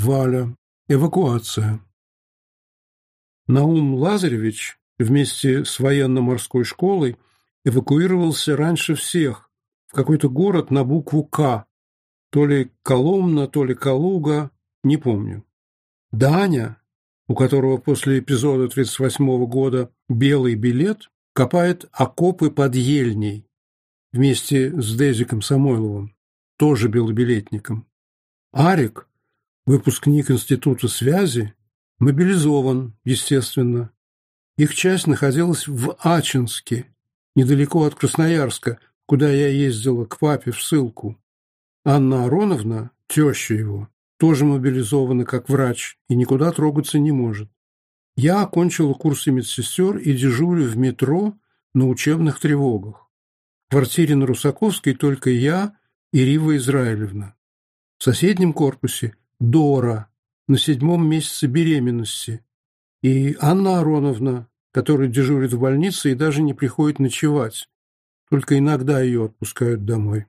Валя. Эвакуация. Наум Лазаревич вместе с военно-морской школой эвакуировался раньше всех в какой-то город на букву «К», то ли Коломна, то ли Калуга, не помню. Даня, у которого после эпизода 1938 года белый билет, копает окопы под Ельней вместе с Дезиком Самойловым, тоже белобилетником. Арик выпускник Института связи, мобилизован, естественно. Их часть находилась в Ачинске, недалеко от Красноярска, куда я ездила к папе в ссылку. Анна Ароновна, теща его, тоже мобилизована как врач и никуда трогаться не может. Я окончила курсы медсестер и дежурю в метро на учебных тревогах. В квартире на Русаковской только я и Рива Израилевна. В соседнем корпусе Дора на седьмом месяце беременности, и Анна Ароновна, которая дежурит в больнице и даже не приходит ночевать, только иногда ее отпускают домой.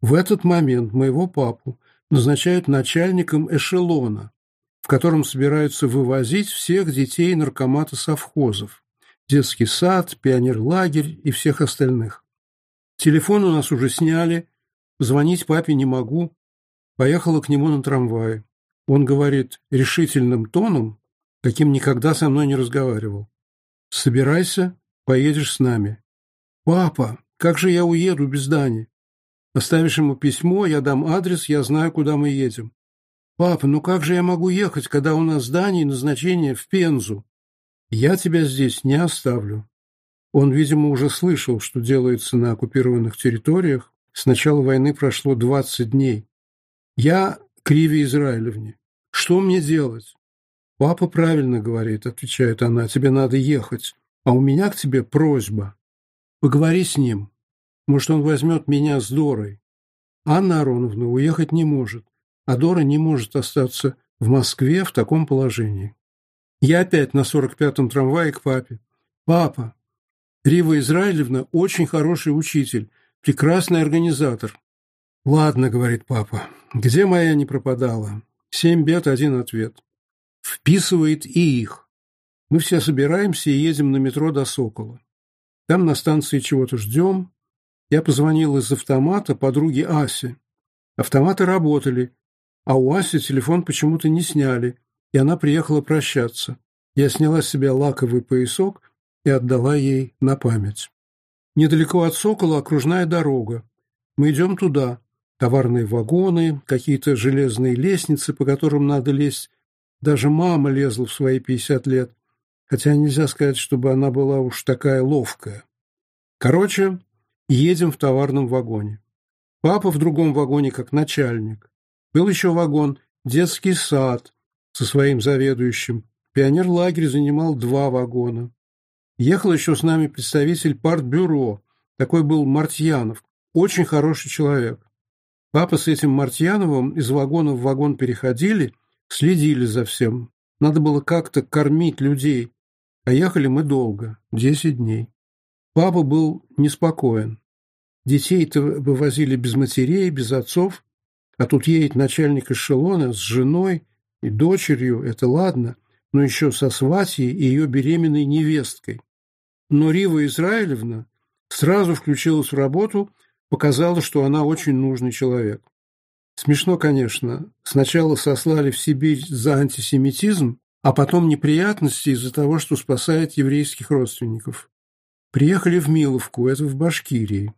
В этот момент моего папу назначают начальником эшелона, в котором собираются вывозить всех детей наркомата совхозов, детский сад, пионерлагерь и всех остальных. Телефон у нас уже сняли, звонить папе не могу, поехала к нему на трамвае. Он говорит решительным тоном, каким никогда со мной не разговаривал. «Собирайся, поедешь с нами». «Папа, как же я уеду без Дани? Оставишь ему письмо, я дам адрес, я знаю, куда мы едем». «Папа, ну как же я могу ехать, когда у нас с Даней назначение в Пензу?» «Я тебя здесь не оставлю». Он, видимо, уже слышал, что делается на оккупированных территориях. С начала войны прошло 20 дней. «Я Криви Израилевне. Что мне делать? Папа правильно говорит, отвечает она, тебе надо ехать. А у меня к тебе просьба. Поговори с ним. Может, он возьмет меня с Дорой. Анна Ароновна уехать не может, а Дора не может остаться в Москве в таком положении. Я опять на 45-м трамвае к папе. Папа, Рива Израилевна очень хороший учитель, прекрасный организатор. Ладно, говорит папа, где моя не пропадала? Семь бед, один ответ. Вписывает и их. Мы все собираемся и едем на метро до Сокола. Там на станции чего-то ждем. Я позвонил из автомата подруге Асе. Автоматы работали, а у Аси телефон почему-то не сняли, и она приехала прощаться. Я сняла с себя лаковый поясок и отдала ей на память. Недалеко от Сокола окружная дорога. Мы идем туда товарные вагоны, какие-то железные лестницы, по которым надо лезть. Даже мама лезла в свои пятьдесят лет, хотя нельзя сказать, чтобы она была уж такая ловкая. Короче, едем в товарном вагоне. Папа в другом вагоне как начальник. Был еще вагон «Детский сад» со своим заведующим. Пионерлагерь занимал два вагона. Ехал еще с нами представитель партбюро. Такой был Мартьянов. Очень хороший человек. Папа с этим Мартьяновым из вагона в вагон переходили, следили за всем. Надо было как-то кормить людей. А ехали мы долго, десять дней. Папа был неспокоен. Детей-то вывозили без матерей, без отцов. А тут едет начальник эшелона с женой и дочерью, это ладно, но еще со сватьей и ее беременной невесткой. Но Рива Израилевна сразу включилась в работу – Показала, что она очень нужный человек. Смешно, конечно. Сначала сослали в Сибирь за антисемитизм, а потом неприятности из-за того, что спасает еврейских родственников. Приехали в Миловку, это в Башкирии,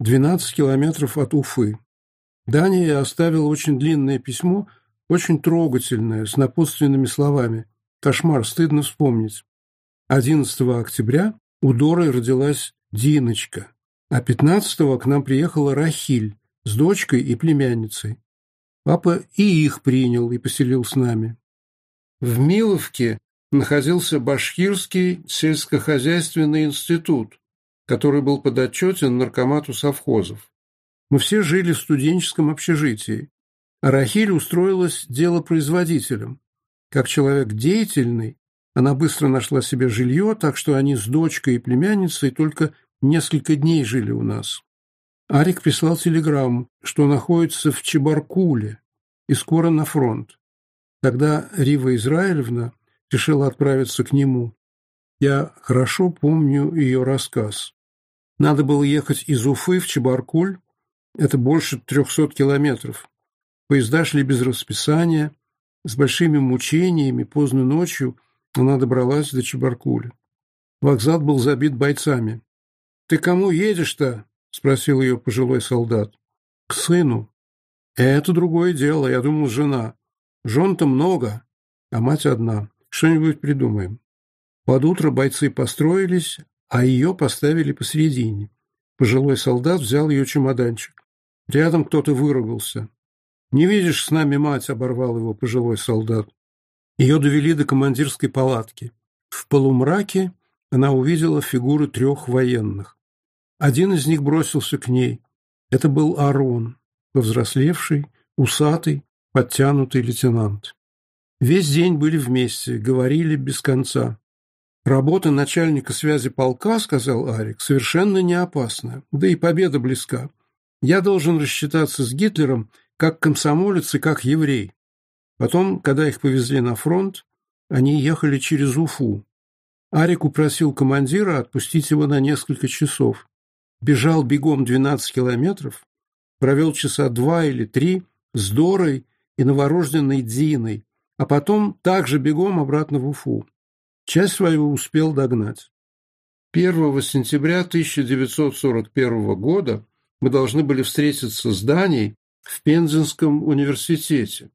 12 километров от Уфы. Дания оставила очень длинное письмо, очень трогательное, с напутственными словами. Кошмар, стыдно вспомнить. 11 октября у Доры родилась Диночка, а пятнадцатого к нам приехала Рахиль с дочкой и племянницей. Папа и их принял и поселил с нами. В Миловке находился Башкирский сельскохозяйственный институт, который был подотчетен наркомату совхозов. Мы все жили в студенческом общежитии. А Рахиль устроилась делопроизводителем. Как человек деятельный, она быстро нашла себе жилье, так что они с дочкой и племянницей только несколько дней жили у нас. Арик прислал телеграмму, что находится в Чебаркуле и скоро на фронт. Тогда Рива Израилевна решила отправиться к нему. Я хорошо помню ее рассказ. Надо было ехать из Уфы в Чебаркуль, это больше 300 километров. Поезда шли без расписания, с большими мучениями, поздно ночью она добралась до Чебаркуля. Вокзал был забит бойцами. «Ты кому едешь-то?» — спросил ее пожилой солдат. «К сыну». «Это другое дело, я думал, жена. Жен-то много, а мать одна. Что-нибудь придумаем». Под утро бойцы построились, а ее поставили посередине. Пожилой солдат взял ее чемоданчик. Рядом кто-то выругался. «Не видишь, с нами мать!» — оборвал его пожилой солдат. Ее довели до командирской палатки. В полумраке она увидела фигуры трех военных. Один из них бросился к ней. Это был Арон, повзрослевший, усатый, подтянутый лейтенант. Весь день были вместе, говорили без конца. Работа начальника связи полка, сказал Арик, совершенно не опасна, да и победа близка. Я должен рассчитаться с Гитлером как комсомолец и как еврей. Потом, когда их повезли на фронт, они ехали через Уфу. Арик упросил командира отпустить его на несколько часов. Бежал бегом 12 километров, провел часа два или три с Дорой и новорожденной Диной, а потом также бегом обратно в Уфу. Часть свою успел догнать. 1 сентября 1941 года мы должны были встретиться с Данией в Пензенском университете.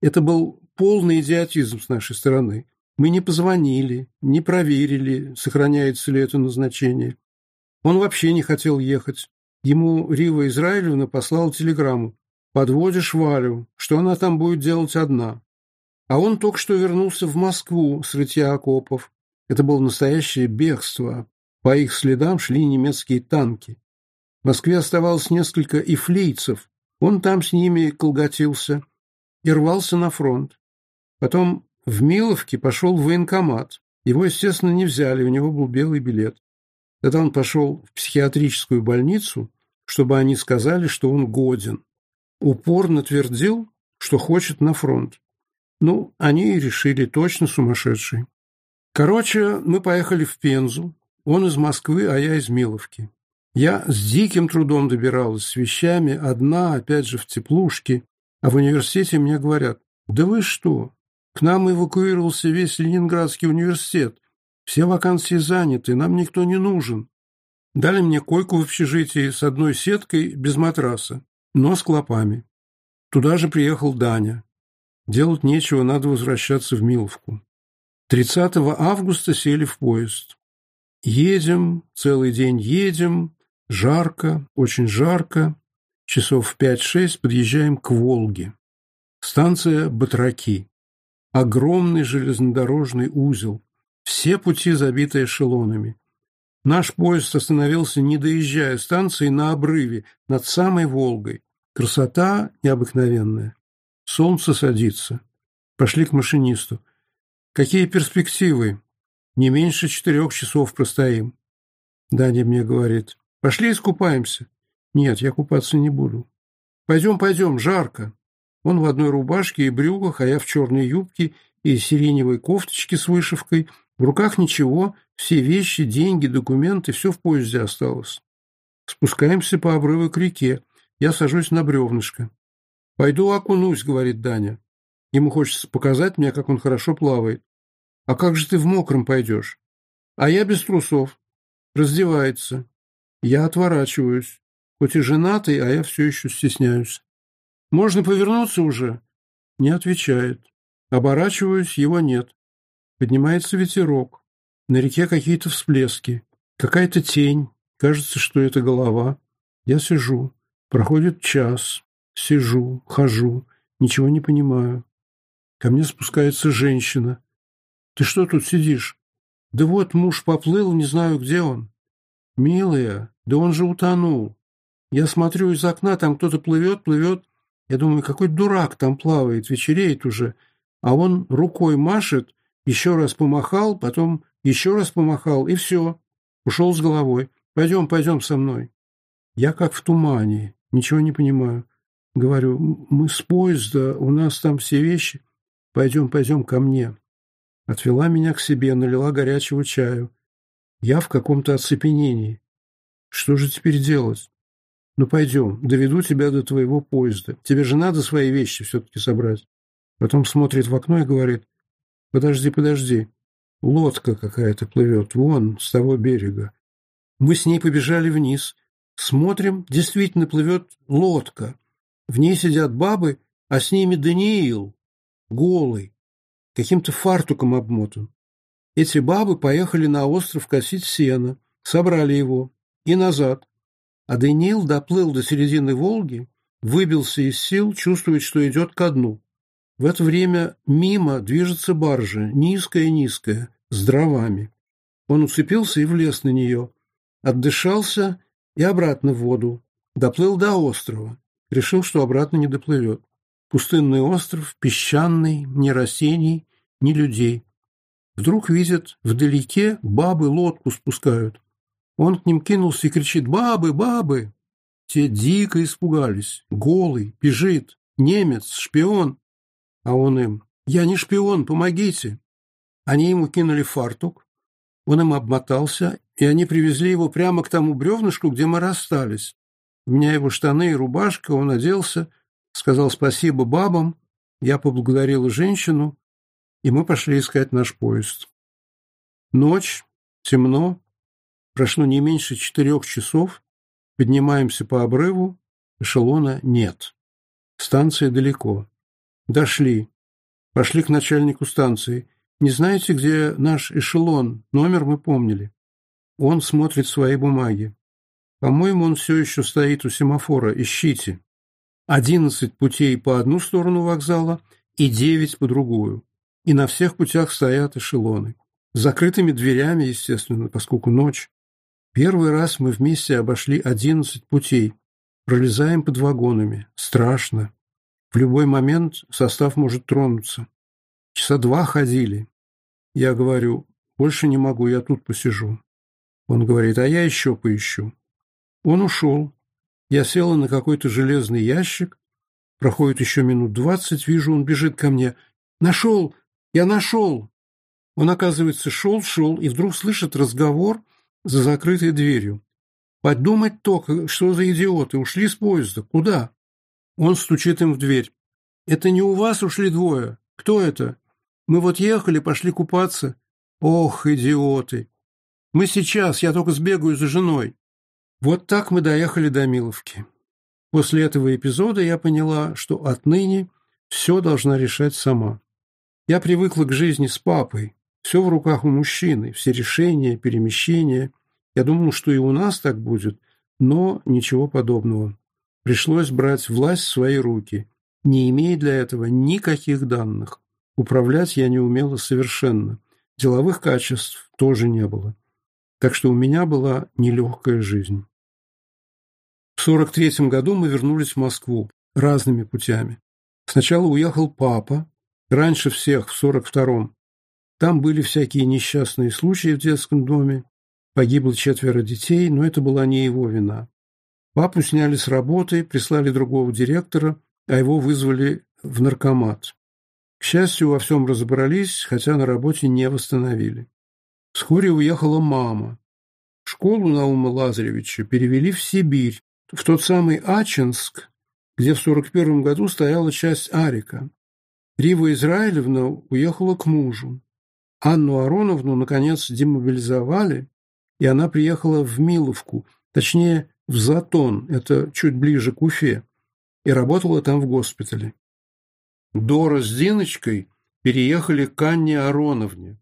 Это был полный идиотизм с нашей стороны. Мы не позвонили, не проверили, сохраняется ли это назначение. Он вообще не хотел ехать. Ему Рива Израилевна послала телеграмму. «Подводишь Валю, что она там будет делать одна?» А он только что вернулся в Москву с рытья окопов. Это было настоящее бегство. По их следам шли немецкие танки. В Москве оставалось несколько ифлийцев. Он там с ними колготился и рвался на фронт. Потом в Миловке пошел в военкомат. Его, естественно, не взяли, у него был белый билет. Тогда он пошел в психиатрическую больницу, чтобы они сказали, что он годен. Упорно твердил, что хочет на фронт. Ну, они и решили, точно сумасшедший. Короче, мы поехали в Пензу. Он из Москвы, а я из Миловки. Я с диким трудом добиралась с вещами, одна, опять же, в теплушке. А в университете мне говорят, да вы что, к нам эвакуировался весь Ленинградский университет. Все вакансии заняты, нам никто не нужен. Дали мне койку в общежитии с одной сеткой без матраса, но с клопами. Туда же приехал Даня. Делать нечего, надо возвращаться в Миловку. 30 августа сели в поезд. Едем, целый день едем, жарко, очень жарко. Часов в 5-6 подъезжаем к Волге. Станция Батраки. Огромный железнодорожный узел, все пути забиты эшелонами. Наш поезд остановился, не доезжая станции, на обрыве, над самой Волгой. Красота необыкновенная. Солнце садится. Пошли к машинисту. Какие перспективы? Не меньше четырех часов простоим. Даня мне говорит. Пошли искупаемся. Нет, я купаться не буду. Пойдем, пойдем, жарко. Он в одной рубашке и брюках, а я в черной юбке и сиреневой кофточке с вышивкой. В руках ничего, все вещи, деньги, документы, все в поезде осталось. Спускаемся по обрыву к реке. Я сажусь на бревнышко. «Пойду окунусь», — говорит Даня. Ему хочется показать мне, как он хорошо плавает. «А как же ты в мокром пойдешь?» «А я без трусов». Раздевается. Я отворачиваюсь. Хоть и женатый, а я все еще стесняюсь. «Можно повернуться уже?» Не отвечает. Оборачиваюсь, его нет. Поднимается ветерок. На реке какие-то всплески. Какая-то тень. Кажется, что это голова. Я сижу. Проходит час. Сижу, хожу. Ничего не понимаю. Ко мне спускается женщина. «Ты что тут сидишь?» «Да вот муж поплыл, не знаю, где он». «Милая, да он же утонул. Я смотрю из окна, там кто-то плывет, плывет. Я думаю, какой дурак там плавает, вечереет уже. А он рукой машет, еще раз помахал, потом еще раз помахал, и все. Ушел с головой. Пойдем, пойдем со мной. Я как в тумане, ничего не понимаю. Говорю, мы с поезда, у нас там все вещи. Пойдем, пойдем ко мне. Отвела меня к себе, налила горячего чаю. Я в каком-то оцепенении. Что же теперь делать? «Ну пойдем, доведу тебя до твоего поезда. Тебе же надо свои вещи все-таки собрать». Потом смотрит в окно и говорит, «Подожди, подожди, лодка какая-то плывет, вон, с того берега». Мы с ней побежали вниз. Смотрим, действительно плывет лодка. В ней сидят бабы, а с ними Даниил, голый, каким-то фартуком обмотан. Эти бабы поехали на остров косить сено, собрали его и назад. А Даниил доплыл до середины Волги, выбился из сил, чувствует, что идет ко дну. В это время мимо движется баржа, низкая-низкая, с дровами. Он уцепился и влез на нее. Отдышался и обратно в воду. Доплыл до острова. Решил, что обратно не доплывет. Пустынный остров, песчаный, ни растений, ни людей. Вдруг видят, вдалеке бабы лодку спускают. Он к ним кинулся и кричит «Бабы! Бабы!». Те дико испугались. Голый, бежит, немец, шпион. А он им «Я не шпион, помогите!». Они ему кинули фартук, он им обмотался, и они привезли его прямо к тому бревнышку, где мы расстались. У меня его штаны и рубашка, он оделся, сказал спасибо бабам, я поблагодарил женщину, и мы пошли искать наш поезд. Ночь, темно, Прошло не меньше четырех часов, поднимаемся по обрыву, эшелона нет. Станция далеко. Дошли. Пошли к начальнику станции. Не знаете, где наш эшелон? Номер мы помнили. Он смотрит свои бумаги. По-моему, он все еще стоит у семафора. Ищите. Одиннадцать путей по одну сторону вокзала и девять по другую. И на всех путях стоят эшелоны. С закрытыми дверями, естественно, поскольку ночь. Первый раз мы вместе обошли одиннадцать путей. Пролезаем под вагонами. Страшно. В любой момент состав может тронуться. Часа два ходили. Я говорю, больше не могу, я тут посижу. Он говорит, а я еще поищу. Он ушел. Я села на какой-то железный ящик. Проходит еще минут двадцать, вижу, он бежит ко мне. «Нашел! Я нашел!» Он, оказывается, шел-шел и вдруг слышит разговор – за закрытой дверью. Подумать только, что за идиоты, ушли с поезда. Куда? Он стучит им в дверь. Это не у вас ушли двое? Кто это? Мы вот ехали, пошли купаться. Ох, идиоты! Мы сейчас, я только сбегаю за женой. Вот так мы доехали до Миловки. После этого эпизода я поняла, что отныне все должна решать сама. Я привыкла к жизни с папой, все в руках у мужчины, все решения, перемещения. Я думал, что и у нас так будет, но ничего подобного. Пришлось брать власть в свои руки, не имея для этого никаких данных. Управлять я не умела совершенно. Деловых качеств тоже не было. Так что у меня была нелегкая жизнь. В 43 году мы вернулись в Москву разными путями. Сначала уехал папа, раньше всех, в 42-м. Там были всякие несчастные случаи в детском доме. Погибло четверо детей, но это была не его вина. Папу сняли с работы, прислали другого директора, а его вызвали в наркомат. К счастью, во всем разобрались, хотя на работе не восстановили. Вскоре уехала мама. Школу Наума Лазаревича перевели в Сибирь, в тот самый Ачинск, где в 41 году стояла часть Арика. Рива Израилевна уехала к мужу. Анну Ароновну, наконец, демобилизовали, и она приехала в Миловку, точнее, в Затон, это чуть ближе к Уфе, и работала там в госпитале. Дора с Диночкой переехали к Анне Ароновне,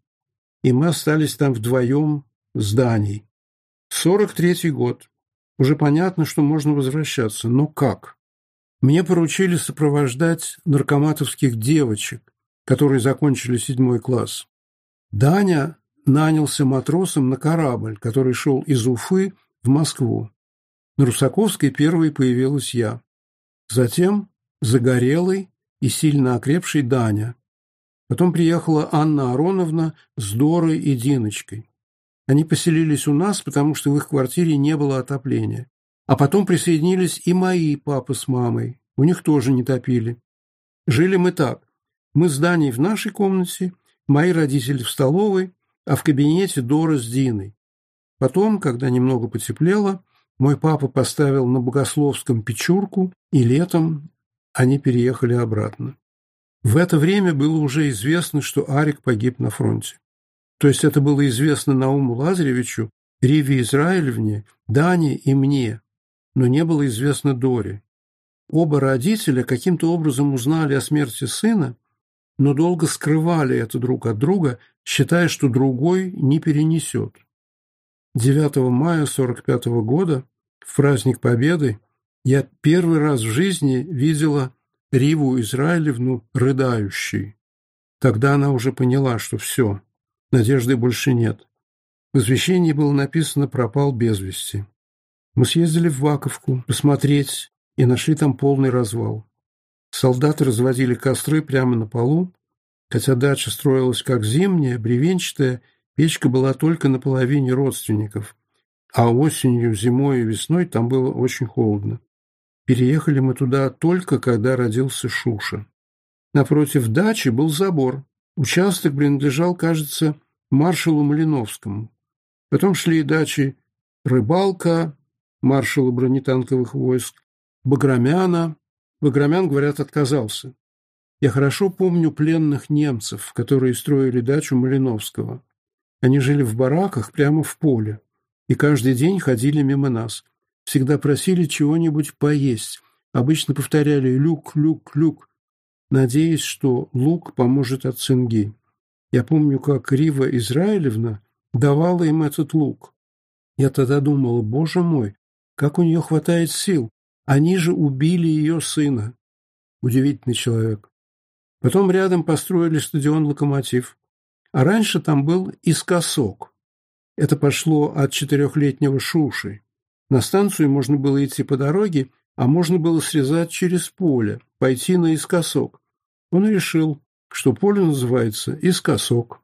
и мы остались там вдвоем с Даней. 43-й год. Уже понятно, что можно возвращаться, но как? Мне поручили сопровождать наркоматовских девочек, которые закончили седьмой класс. Даня нанялся матросом на корабль, который шел из Уфы в Москву. На Русаковской первой появилась я. Затем загорелый и сильно окрепший Даня. Потом приехала Анна Ароновна с Дорой и Диночкой. Они поселились у нас, потому что в их квартире не было отопления. А потом присоединились и мои папа с мамой. У них тоже не топили. Жили мы так. Мы с Даней в нашей комнате, Мои родители в столовой, а в кабинете Дора с Диной. Потом, когда немного потеплело, мой папа поставил на Богословском печурку, и летом они переехали обратно. В это время было уже известно, что Арик погиб на фронте. То есть это было известно Науму Лазаревичу, Риве Израилевне, Дане и мне, но не было известно Доре. Оба родителя каким-то образом узнали о смерти сына но долго скрывали это друг от друга, считая, что другой не перенесет. 9 мая 1945 года, в праздник Победы, я первый раз в жизни видела Риву Израилевну рыдающей. Тогда она уже поняла, что все, надежды больше нет. В извещении было написано «пропал без вести». Мы съездили в Ваковку посмотреть и нашли там полный развал. Солдаты разводили костры прямо на полу, хотя дача строилась как зимняя, бревенчатая, печка была только на половине родственников, а осенью, зимой и весной там было очень холодно. Переехали мы туда только, когда родился Шуша. Напротив дачи был забор. Участок принадлежал, кажется, маршалу Малиновскому. Потом шли дачи Рыбалка, маршала бронетанковых войск, Баграмяна, Баграмян, говорят, отказался. Я хорошо помню пленных немцев, которые строили дачу Малиновского. Они жили в бараках прямо в поле и каждый день ходили мимо нас. Всегда просили чего-нибудь поесть. Обычно повторяли «люк, люк, люк», надеясь, что лук поможет от цинги. Я помню, как Рива Израилевна давала им этот лук. Я тогда думала, боже мой, как у нее хватает сил. Они же убили ее сына. Удивительный человек. Потом рядом построили стадион «Локомотив». А раньше там был искосок. Это пошло от четырехлетнего Шуши. На станцию можно было идти по дороге, а можно было срезать через поле, пойти наискосок. Он решил, что поле называется «Искосок».